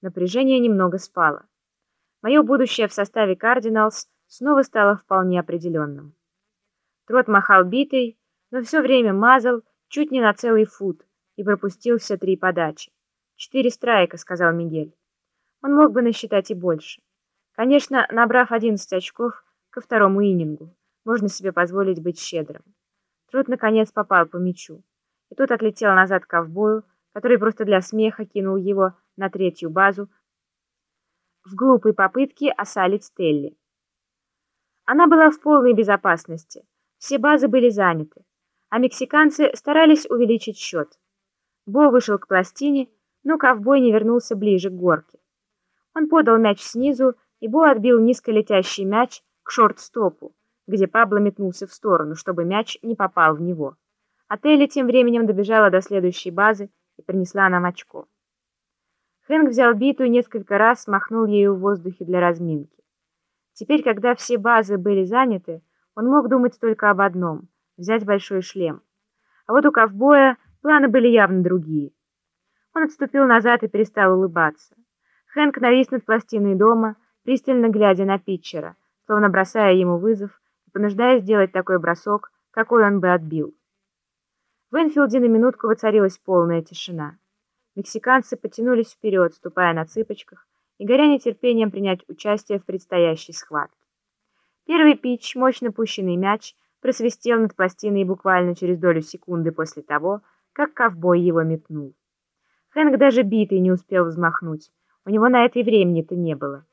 Напряжение немного спало. Мое будущее в составе «Кардиналс» снова стало вполне определенным. Трот махал битой, но все время мазал чуть не на целый фут и пропустил все три подачи. «Четыре страйка», — сказал Мигель. Он мог бы насчитать и больше. Конечно, набрав 11 очков ко второму инингу, можно себе позволить быть щедрым. Трот наконец попал по мячу, и тот отлетел назад ковбою, который просто для смеха кинул его на третью базу в глупой попытке осалить Стелли. Она была в полной безопасности, все базы были заняты, а мексиканцы старались увеличить счет. Бо вышел к пластине, но ковбой не вернулся ближе к горке. Он подал мяч снизу, и Бо отбил низко летящий мяч к шорт-стопу, где Пабло метнулся в сторону, чтобы мяч не попал в него. А Телли тем временем добежала до следующей базы и принесла нам очко. Хэнк взял биту и несколько раз махнул ею в воздухе для разминки. Теперь, когда все базы были заняты, он мог думать только об одном — взять большой шлем. А вот у ковбоя планы были явно другие. Он отступил назад и перестал улыбаться. Хэнк навис над пластиной дома, пристально глядя на питчера, словно бросая ему вызов и понуждая сделать такой бросок, какой он бы отбил. В Энфилде на минутку воцарилась полная тишина. Мексиканцы потянулись вперед, ступая на цыпочках, и горя нетерпением принять участие в предстоящей схватке. Первый пич, мощно пущенный мяч, просвистел над пластиной буквально через долю секунды после того, как ковбой его метнул. Хэнк даже битый не успел взмахнуть, у него на это и времени-то не было.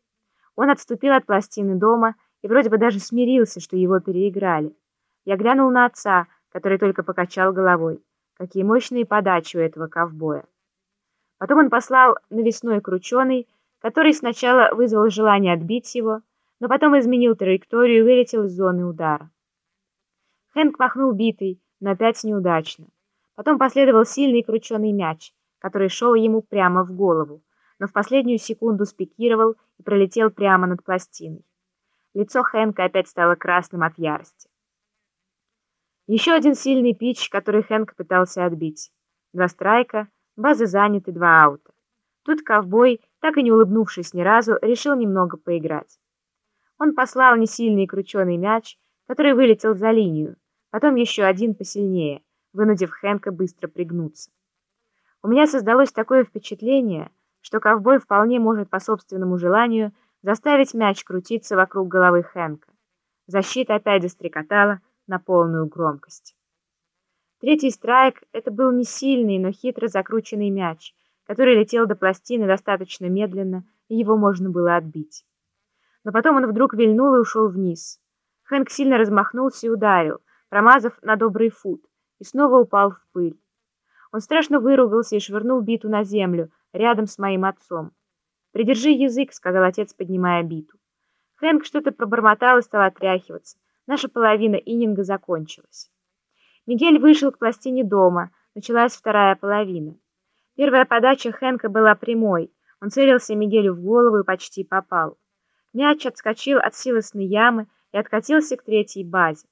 Он отступил от пластины дома и вроде бы даже смирился, что его переиграли. Я глянул на отца, который только покачал головой. Какие мощные подачи у этого ковбоя. Потом он послал навесной крученый, который сначала вызвал желание отбить его, но потом изменил траекторию и вылетел из зоны удара. Хэнк махнул битой, но опять неудачно. Потом последовал сильный крученый мяч, который шел ему прямо в голову, но в последнюю секунду спикировал и пролетел прямо над пластиной. Лицо Хэнка опять стало красным от ярости. Еще один сильный пич, который Хэнк пытался отбить. Два страйка, базы заняты, два аута. Тут ковбой, так и не улыбнувшись ни разу, решил немного поиграть. Он послал несильный крученый мяч, который вылетел за линию, потом еще один посильнее, вынудив Хэнка быстро пригнуться. У меня создалось такое впечатление, что ковбой вполне может по собственному желанию заставить мяч крутиться вокруг головы Хэнка. Защита опять застрекотала, на полную громкость. Третий страйк — это был не сильный, но хитро закрученный мяч, который летел до пластины достаточно медленно, и его можно было отбить. Но потом он вдруг вильнул и ушел вниз. Хэнк сильно размахнулся и ударил, промазав на добрый фут, и снова упал в пыль. Он страшно выругался и швырнул биту на землю, рядом с моим отцом. «Придержи язык», — сказал отец, поднимая биту. Хэнк что-то пробормотал и стал отряхиваться. Наша половина ининга закончилась. Мигель вышел к пластине дома. Началась вторая половина. Первая подача Хэнка была прямой. Он целился Мигелю в голову и почти попал. Мяч отскочил от силосной ямы и откатился к третьей базе.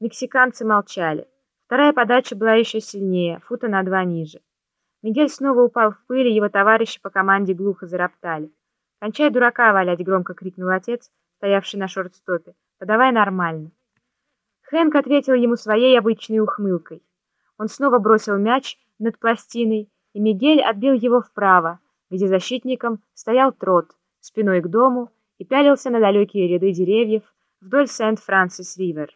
Мексиканцы молчали. Вторая подача была еще сильнее, фута на два ниже. Мигель снова упал в пыль, и его товарищи по команде глухо зароптали. «Кончай дурака валять!» — громко крикнул отец, стоявший на шорт-стопе. Подавай нормально. Хэнк ответил ему своей обычной ухмылкой. Он снова бросил мяч над пластиной, и Мигель отбил его вправо, где защитником стоял Трот, спиной к дому, и пялился на далекие ряды деревьев вдоль Сент-Франсис-Ривер.